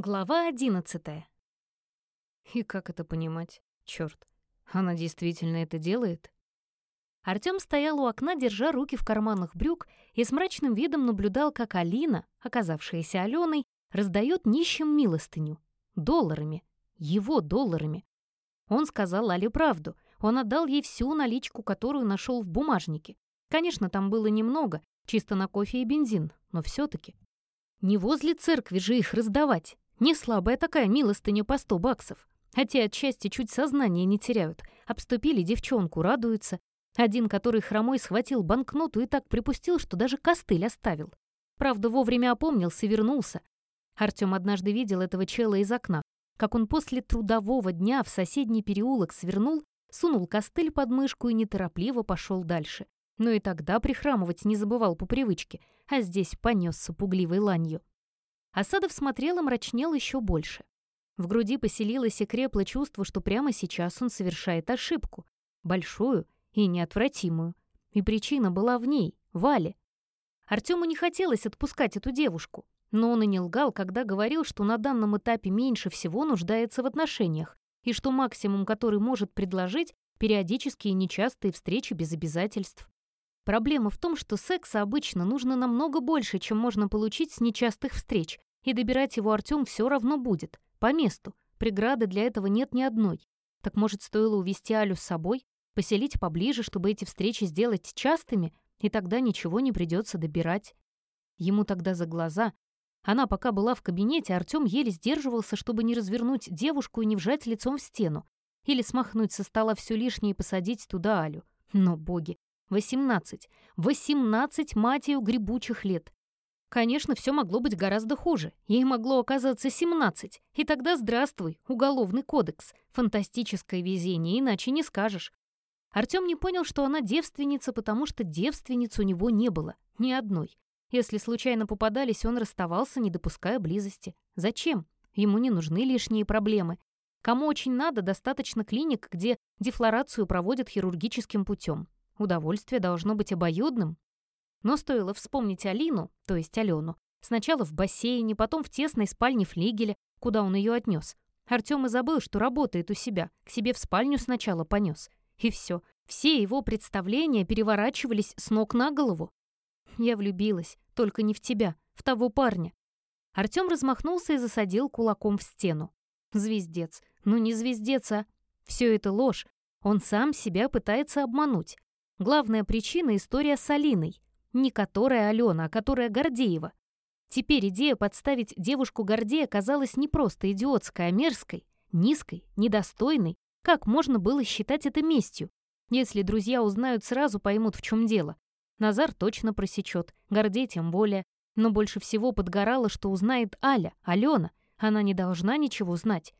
Глава одиннадцатая. И как это понимать? Чёрт, она действительно это делает? Артём стоял у окна, держа руки в карманах брюк, и с мрачным видом наблюдал, как Алина, оказавшаяся Алёной, раздаёт нищим милостыню. Долларами. Его долларами. Он сказал Але правду. Он отдал ей всю наличку, которую нашёл в бумажнике. Конечно, там было немного, чисто на кофе и бензин, но всё-таки. Не возле церкви же их раздавать. Не слабая такая милостыня по сто баксов. А те от счастья чуть сознание не теряют. Обступили девчонку, радуются. Один, который хромой схватил банкноту и так припустил, что даже костыль оставил. Правда, вовремя опомнился и вернулся. Артём однажды видел этого чела из окна, как он после трудового дня в соседний переулок свернул, сунул костыль под мышку и неторопливо пошел дальше. Но и тогда прихрамывать не забывал по привычке, а здесь понесся пугливой ланью. Асадов смотрел и мрачнел еще больше. В груди поселилось и крепло чувство, что прямо сейчас он совершает ошибку. Большую и неотвратимую. И причина была в ней, Вале. Артему не хотелось отпускать эту девушку, но он и не лгал, когда говорил, что на данном этапе меньше всего нуждается в отношениях, и что максимум, который может предложить, периодические нечастые встречи без обязательств. Проблема в том, что секса обычно нужно намного больше, чем можно получить с нечастых встреч, и добирать его Артём все равно будет, по месту. Преграды для этого нет ни одной. Так может, стоило увести Алю с собой, поселить поближе, чтобы эти встречи сделать частыми, и тогда ничего не придется добирать. Ему тогда за глаза. Она пока была в кабинете, Артём еле сдерживался, чтобы не развернуть девушку и не вжать лицом в стену, или смахнуть со стола все лишнее и посадить туда Алю. Но, боги, Восемнадцать. Восемнадцать, мать ее, грибучих лет. Конечно, все могло быть гораздо хуже. Ей могло оказаться семнадцать. И тогда здравствуй, уголовный кодекс. Фантастическое везение, иначе не скажешь. Артем не понял, что она девственница, потому что девственниц у него не было. Ни одной. Если случайно попадались, он расставался, не допуская близости. Зачем? Ему не нужны лишние проблемы. Кому очень надо, достаточно клиник, где дефлорацию проводят хирургическим путем. Удовольствие должно быть обоюдным. Но стоило вспомнить Алину, то есть Алену, сначала в бассейне, потом в тесной спальне флигеля, куда он ее отнес. Артем и забыл, что работает у себя, к себе в спальню сначала понес. И все, все его представления переворачивались с ног на голову. Я влюбилась, только не в тебя, в того парня. Артем размахнулся и засадил кулаком в стену. Звездец. Ну не звездец, а... Все это ложь. Он сам себя пытается обмануть. Главная причина — история с Алиной. Не которая Алена, а которая Гордеева. Теперь идея подставить девушку Гордея казалась не просто идиотской, а мерзкой, низкой, недостойной. Как можно было считать это местью? Если друзья узнают, сразу поймут, в чем дело. Назар точно просечет, Гордей тем более. Но больше всего подгорало, что узнает Аля, Алена. Она не должна ничего знать.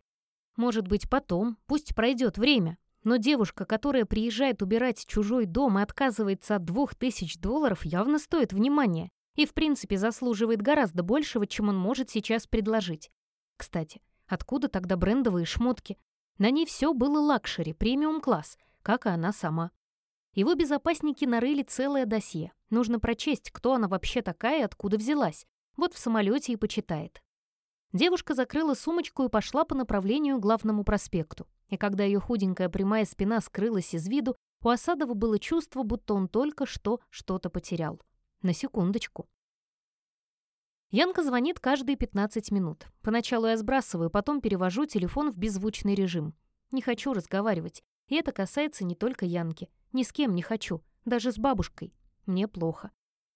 Может быть, потом, пусть пройдет время, но девушка, которая приезжает убирать чужой дом и отказывается от двух тысяч долларов, явно стоит внимания и, в принципе, заслуживает гораздо большего, чем он может сейчас предложить. Кстати, откуда тогда брендовые шмотки? На ней все было лакшери, премиум-класс, как и она сама. Его безопасники нарыли целое досье. Нужно прочесть, кто она вообще такая и откуда взялась. Вот в самолете и почитает. Девушка закрыла сумочку и пошла по направлению к главному проспекту. И когда ее худенькая прямая спина скрылась из виду, у Осадова было чувство, будто он только что что-то потерял. На секундочку. Янка звонит каждые 15 минут. Поначалу я сбрасываю, потом перевожу телефон в беззвучный режим. Не хочу разговаривать. И это касается не только Янки. Ни с кем не хочу. Даже с бабушкой. Мне плохо.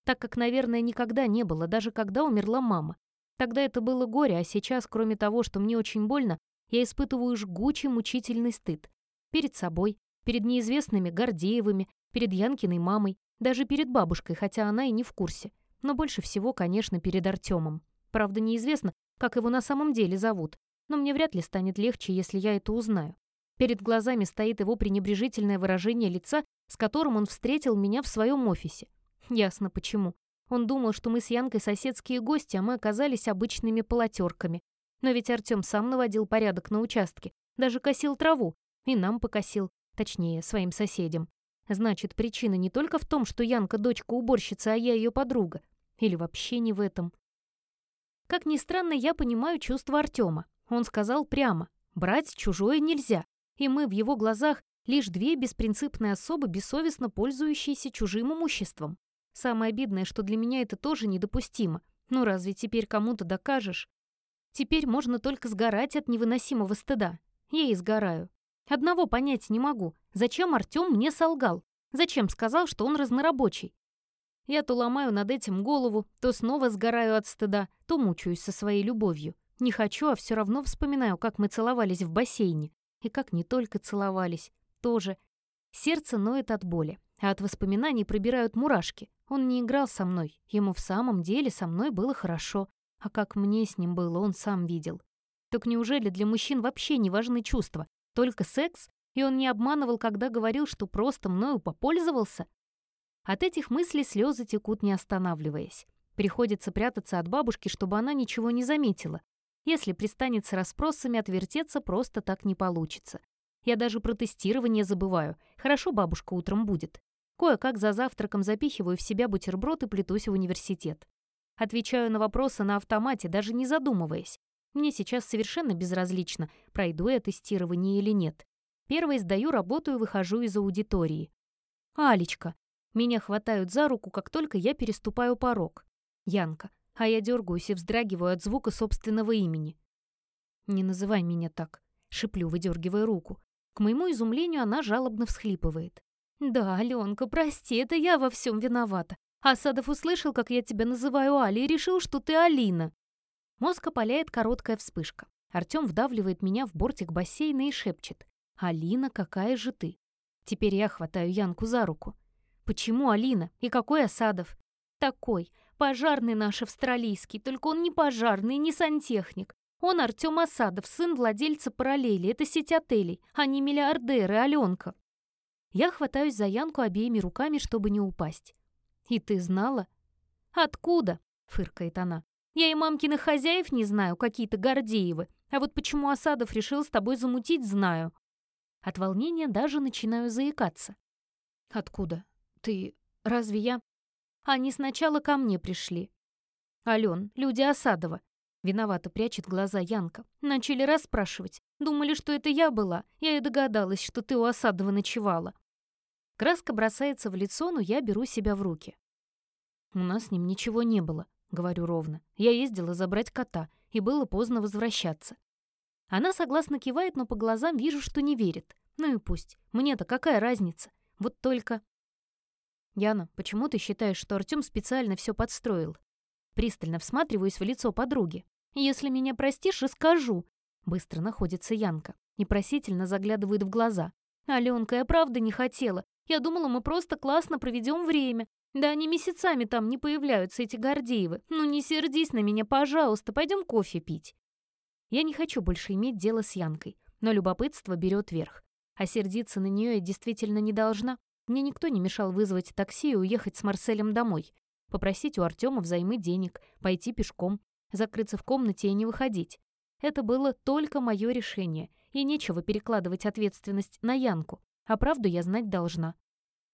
Так как, наверное, никогда не было, даже когда умерла мама. Тогда это было горе, а сейчас, кроме того, что мне очень больно, я испытываю жгучий мучительный стыд. Перед собой, перед неизвестными Гордеевыми, перед Янкиной мамой, даже перед бабушкой, хотя она и не в курсе. Но больше всего, конечно, перед Артемом. Правда, неизвестно, как его на самом деле зовут, но мне вряд ли станет легче, если я это узнаю. Перед глазами стоит его пренебрежительное выражение лица, с которым он встретил меня в своем офисе. Ясно почему. Он думал, что мы с Янкой соседские гости, а мы оказались обычными полотерками. Но ведь Артём сам наводил порядок на участке, даже косил траву, и нам покосил, точнее, своим соседям. Значит, причина не только в том, что Янка дочка уборщицы, а я ее подруга. Или вообще не в этом. Как ни странно, я понимаю чувства Артема. Он сказал прямо, брать чужое нельзя, и мы в его глазах лишь две беспринципные особы, бессовестно пользующиеся чужим имуществом. Самое обидное, что для меня это тоже недопустимо. Ну разве теперь кому-то докажешь? Теперь можно только сгорать от невыносимого стыда. Я и сгораю. Одного понять не могу. Зачем Артём мне солгал? Зачем сказал, что он разнорабочий? Я то ломаю над этим голову, то снова сгораю от стыда, то мучаюсь со своей любовью. Не хочу, а все равно вспоминаю, как мы целовались в бассейне. И как не только целовались. Тоже. Сердце ноет от боли, а от воспоминаний пробирают мурашки. Он не играл со мной. Ему в самом деле со мной было хорошо. А как мне с ним было, он сам видел. Так неужели для мужчин вообще не важны чувства? Только секс? И он не обманывал, когда говорил, что просто мною попользовался? От этих мыслей слезы текут, не останавливаясь. Приходится прятаться от бабушки, чтобы она ничего не заметила. Если пристанет с расспросами, отвертеться просто так не получится. Я даже про тестирование забываю. Хорошо бабушка утром будет. Кое-как за завтраком запихиваю в себя бутерброд и плетусь в университет. Отвечаю на вопросы на автомате, даже не задумываясь. Мне сейчас совершенно безразлично, пройду я тестирование или нет. Первой сдаю работу и выхожу из аудитории. «Алечка!» Меня хватают за руку, как только я переступаю порог. Янка. А я дергаюсь и вздрагиваю от звука собственного имени. «Не называй меня так», — шиплю, выдергивая руку. К моему изумлению она жалобно всхлипывает. «Да, Аленка, прости, это я во всем виновата. Асадов услышал, как я тебя называю Али, и решил, что ты Алина». Мозг опаляет короткая вспышка. Артем вдавливает меня в бортик бассейна и шепчет. «Алина, какая же ты?» Теперь я хватаю Янку за руку. Почему Алина? И какой Осадов? Такой. Пожарный наш австралийский, только он не пожарный, не сантехник. Он Артем Осадов, сын владельца параллели. Это сеть отелей. Они миллиардеры, Аленка. Я хватаюсь за Янку обеими руками, чтобы не упасть. «И ты знала?» «Откуда?» — фыркает она. «Я и мамкиных хозяев не знаю, какие-то Гордеевы. А вот почему Осадов решил с тобой замутить, знаю». От волнения даже начинаю заикаться. «Откуда? «Ты... разве я...» «Они сначала ко мне пришли». «Ален, люди Осадова». Виновато прячет глаза Янка. Начали расспрашивать. Думали, что это я была. Я и догадалась, что ты у Осадова ночевала. Краска бросается в лицо, но я беру себя в руки. «У нас с ним ничего не было», — говорю ровно. «Я ездила забрать кота, и было поздно возвращаться». Она согласно кивает, но по глазам вижу, что не верит. Ну и пусть. Мне-то какая разница? Вот только... «Яна, почему ты считаешь, что Артём специально всё подстроил?» Пристально всматриваюсь в лицо подруги. «Если меня простишь, расскажу». Быстро находится Янка. Непросительно заглядывает в глаза. «Алёнка, я правда не хотела. Я думала, мы просто классно проведём время. Да они месяцами там не появляются, эти Гордеевы. Ну не сердись на меня, пожалуйста, пойдём кофе пить». Я не хочу больше иметь дело с Янкой, но любопытство берёт верх. А сердиться на неё я действительно не должна. Мне никто не мешал вызвать такси и уехать с Марселем домой. Попросить у Артема взаймы денег, пойти пешком, закрыться в комнате и не выходить. Это было только мое решение, и нечего перекладывать ответственность на Янку. А правду я знать должна.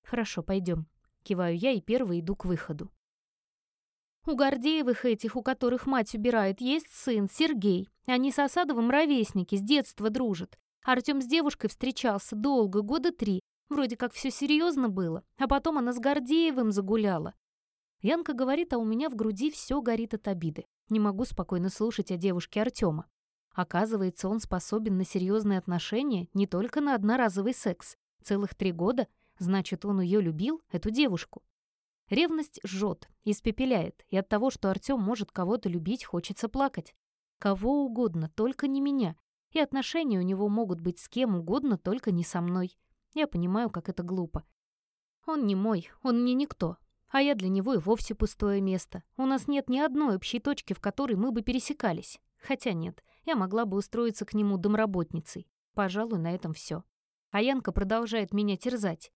«Хорошо, пойдем. Киваю я и первый иду к выходу. У Гордеевых этих, у которых мать убирает, есть сын, Сергей. Они с Осадовым ровесники, с детства дружат. Артем с девушкой встречался долго, года три, Вроде как все серьезно было, а потом она с Гордеевым загуляла. Янка говорит, а у меня в груди все горит от обиды. Не могу спокойно слушать о девушке Артема. Оказывается, он способен на серьезные отношения, не только на одноразовый секс. Целых три года, значит, он ее любил, эту девушку. Ревность жжет, испепеляет, и от того, что Артем может кого-то любить, хочется плакать. Кого угодно, только не меня. И отношения у него могут быть с кем угодно, только не со мной. Я понимаю, как это глупо. Он не мой, он мне никто. А я для него и вовсе пустое место. У нас нет ни одной общей точки, в которой мы бы пересекались. Хотя нет, я могла бы устроиться к нему домработницей. Пожалуй, на этом все. А Янка продолжает меня терзать.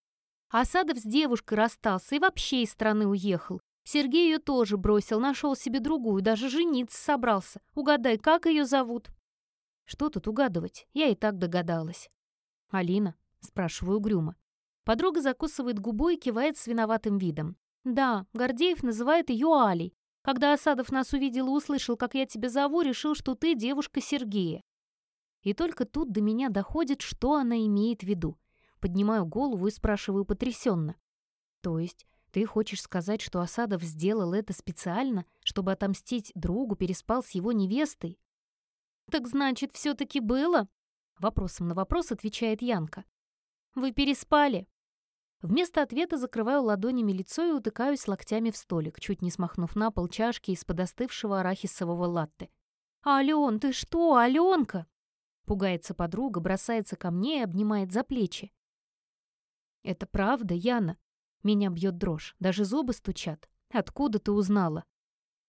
Асадов с девушкой расстался и вообще из страны уехал. Сергей ее тоже бросил, нашел себе другую, даже жениться собрался. Угадай, как ее зовут? Что тут угадывать? Я и так догадалась. Алина. Спрашиваю угрюмо. Подруга закусывает губу и кивает с виноватым видом. Да, Гордеев называет ее Алей. Когда Осадов нас увидел и услышал, как я тебя зову, решил, что ты девушка Сергея. И только тут до меня доходит, что она имеет в виду. Поднимаю голову и спрашиваю потрясенно. То есть ты хочешь сказать, что Осадов сделал это специально, чтобы отомстить другу, переспал с его невестой? Так значит, все-таки было? Вопросом на вопрос отвечает Янка. Вы переспали? Вместо ответа закрываю ладонями лицо и утыкаюсь локтями в столик, чуть не смахнув на пол чашки из-под остывшего арахисового латте. «Ален, ты что, Аленка?» Пугается подруга, бросается ко мне и обнимает за плечи. «Это правда, Яна?» Меня бьет дрожь, даже зубы стучат. «Откуда ты узнала?»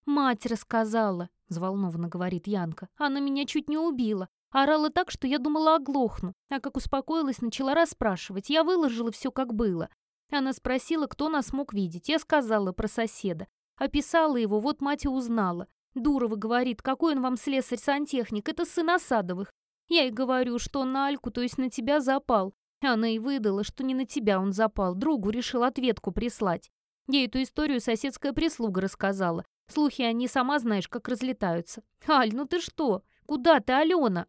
«Мать рассказала», — взволнованно говорит Янка. «Она меня чуть не убила. Орала так, что я думала оглохну, а как успокоилась, начала расспрашивать. Я выложила все, как было. Она спросила, кто нас мог видеть. Я сказала про соседа. Описала его, вот мать и узнала. Дурова говорит, какой он вам слесарь-сантехник, это сын Осадовых. Я ей говорю, что он на Альку, то есть на тебя запал. Она и выдала, что не на тебя он запал, другу решил ответку прислать. Ей эту историю соседская прислуга рассказала. Слухи они, сама знаешь, как разлетаются. «Аль, ну ты что? Куда ты, Алена?»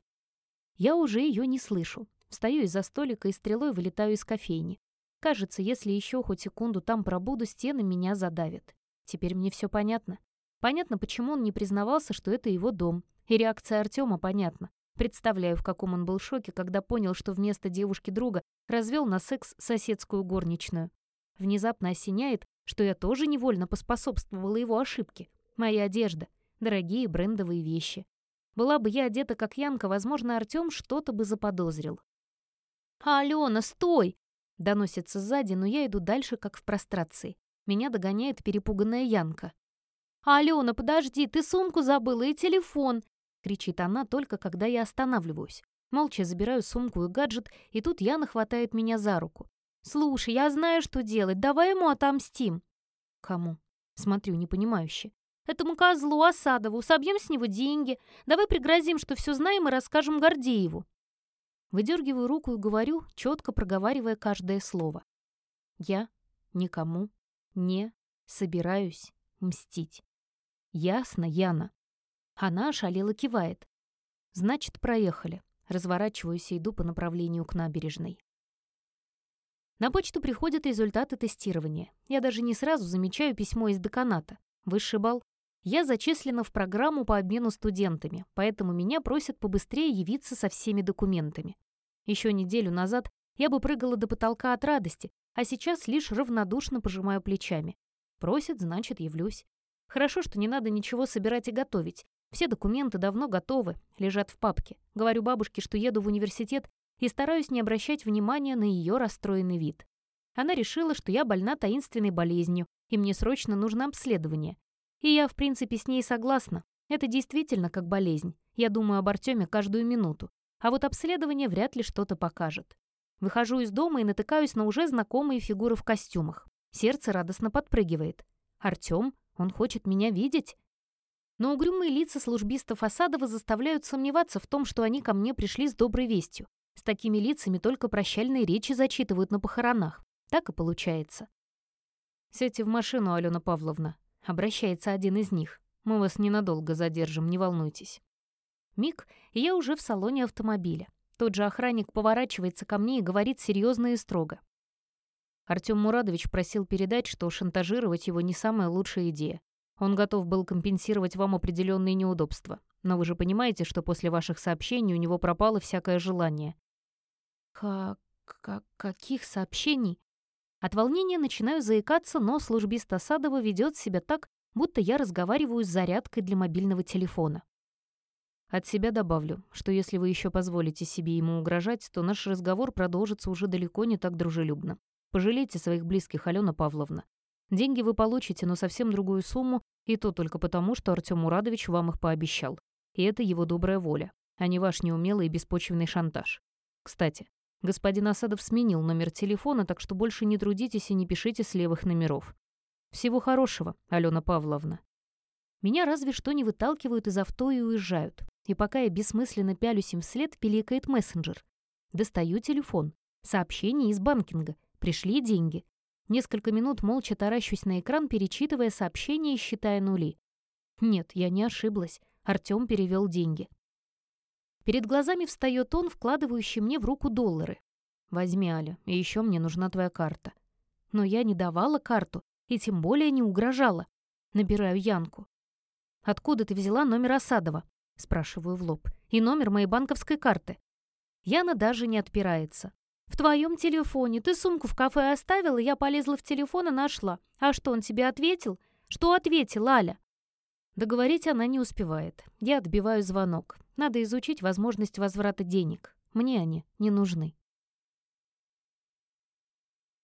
Я уже ее не слышу. Встаю из-за столика и стрелой вылетаю из кофейни. Кажется, если еще хоть секунду там пробуду, стены меня задавят. Теперь мне все понятно. Понятно, почему он не признавался, что это его дом. И реакция Артема понятна. Представляю, в каком он был шоке, когда понял, что вместо девушки-друга развел на секс соседскую горничную. Внезапно осеняет, что я тоже невольно поспособствовала его ошибке. Моя одежда, дорогие брендовые вещи. Была бы я одета как Янка, возможно, Артём что-то бы заподозрил. «Алена, стой!» — доносится сзади, но я иду дальше, как в прострации. Меня догоняет перепуганная Янка. «Алена, подожди, ты сумку забыла и телефон!» — кричит она только, когда я останавливаюсь. Молча забираю сумку и гаджет, и тут Яна хватает меня за руку. «Слушай, я знаю, что делать, давай ему отомстим!» «Кому?» — смотрю непонимающе. Этому козлу Осадову собьем с него деньги. Давай пригрозим, что все знаем и расскажем Гордееву». Выдергиваю руку и говорю, четко проговаривая каждое слово. Я никому не собираюсь мстить. Ясно, Яна? Она ошалела кивает. Значит, проехали. Разворачиваюсь и иду по направлению к набережной. На почту приходят результаты тестирования. Я даже не сразу замечаю письмо из деканата. Высший балл я зачислена в программу по обмену студентами, поэтому меня просят побыстрее явиться со всеми документами. Еще неделю назад я бы прыгала до потолка от радости, а сейчас лишь равнодушно пожимаю плечами. Просят, значит, явлюсь. Хорошо, что не надо ничего собирать и готовить. Все документы давно готовы, лежат в папке. Говорю бабушке, что еду в университет и стараюсь не обращать внимания на ее расстроенный вид. Она решила, что я больна таинственной болезнью, и мне срочно нужно обследование. И я, в принципе, с ней согласна. Это действительно как болезнь. Я думаю об Артеме каждую минуту. А вот обследование вряд ли что-то покажет. Выхожу из дома и натыкаюсь на уже знакомые фигуры в костюмах. Сердце радостно подпрыгивает. Артем? Он хочет меня видеть? Но угрюмые лица службистов Осадова заставляют сомневаться в том, что они ко мне пришли с доброй вестью. С такими лицами только прощальные речи зачитывают на похоронах. Так и получается. «Сядьте в машину, Алена Павловна», Обращается один из них. Мы вас ненадолго задержим, не волнуйтесь. Миг, и я уже в салоне автомобиля. Тот же охранник поворачивается ко мне и говорит серьезно и строго. Артем Мурадович просил передать, что шантажировать его не самая лучшая идея. Он готов был компенсировать вам определенные неудобства. Но вы же понимаете, что после ваших сообщений у него пропало всякое желание. Как... как... каких сообщений? От волнения начинаю заикаться, но службист Осадова ведет себя так, будто я разговариваю с зарядкой для мобильного телефона. От себя добавлю, что если вы еще позволите себе ему угрожать, то наш разговор продолжится уже далеко не так дружелюбно. Пожалейте своих близких, Алена Павловна. Деньги вы получите, но совсем другую сумму, и то только потому, что Артем Мурадович вам их пообещал. И это его добрая воля, а не ваш неумелый и беспочвенный шантаж. Кстати, Господин Асадов сменил номер телефона, так что больше не трудитесь и не пишите с левых номеров. Всего хорошего, Алена Павловна. Меня разве что не выталкивают из авто и уезжают. И пока я бессмысленно пялюсь им вслед, пиликает мессенджер. Достаю телефон. Сообщение из банкинга. Пришли деньги. Несколько минут молча таращусь на экран, перечитывая сообщения и считая нули. Нет, я не ошиблась. Артём перевел деньги. Перед глазами встает он, вкладывающий мне в руку доллары. «Возьми, Аля, и еще мне нужна твоя карта». Но я не давала карту и тем более не угрожала. Набираю Янку. «Откуда ты взяла номер Осадова?» Спрашиваю в лоб. «И номер моей банковской карты». Яна даже не отпирается. «В твоем телефоне. Ты сумку в кафе оставила, я полезла в телефон и нашла. А что, он тебе ответил? Что ответил, Аля?» Договорить она не успевает. Я отбиваю звонок. Надо изучить возможность возврата денег. Мне они не нужны.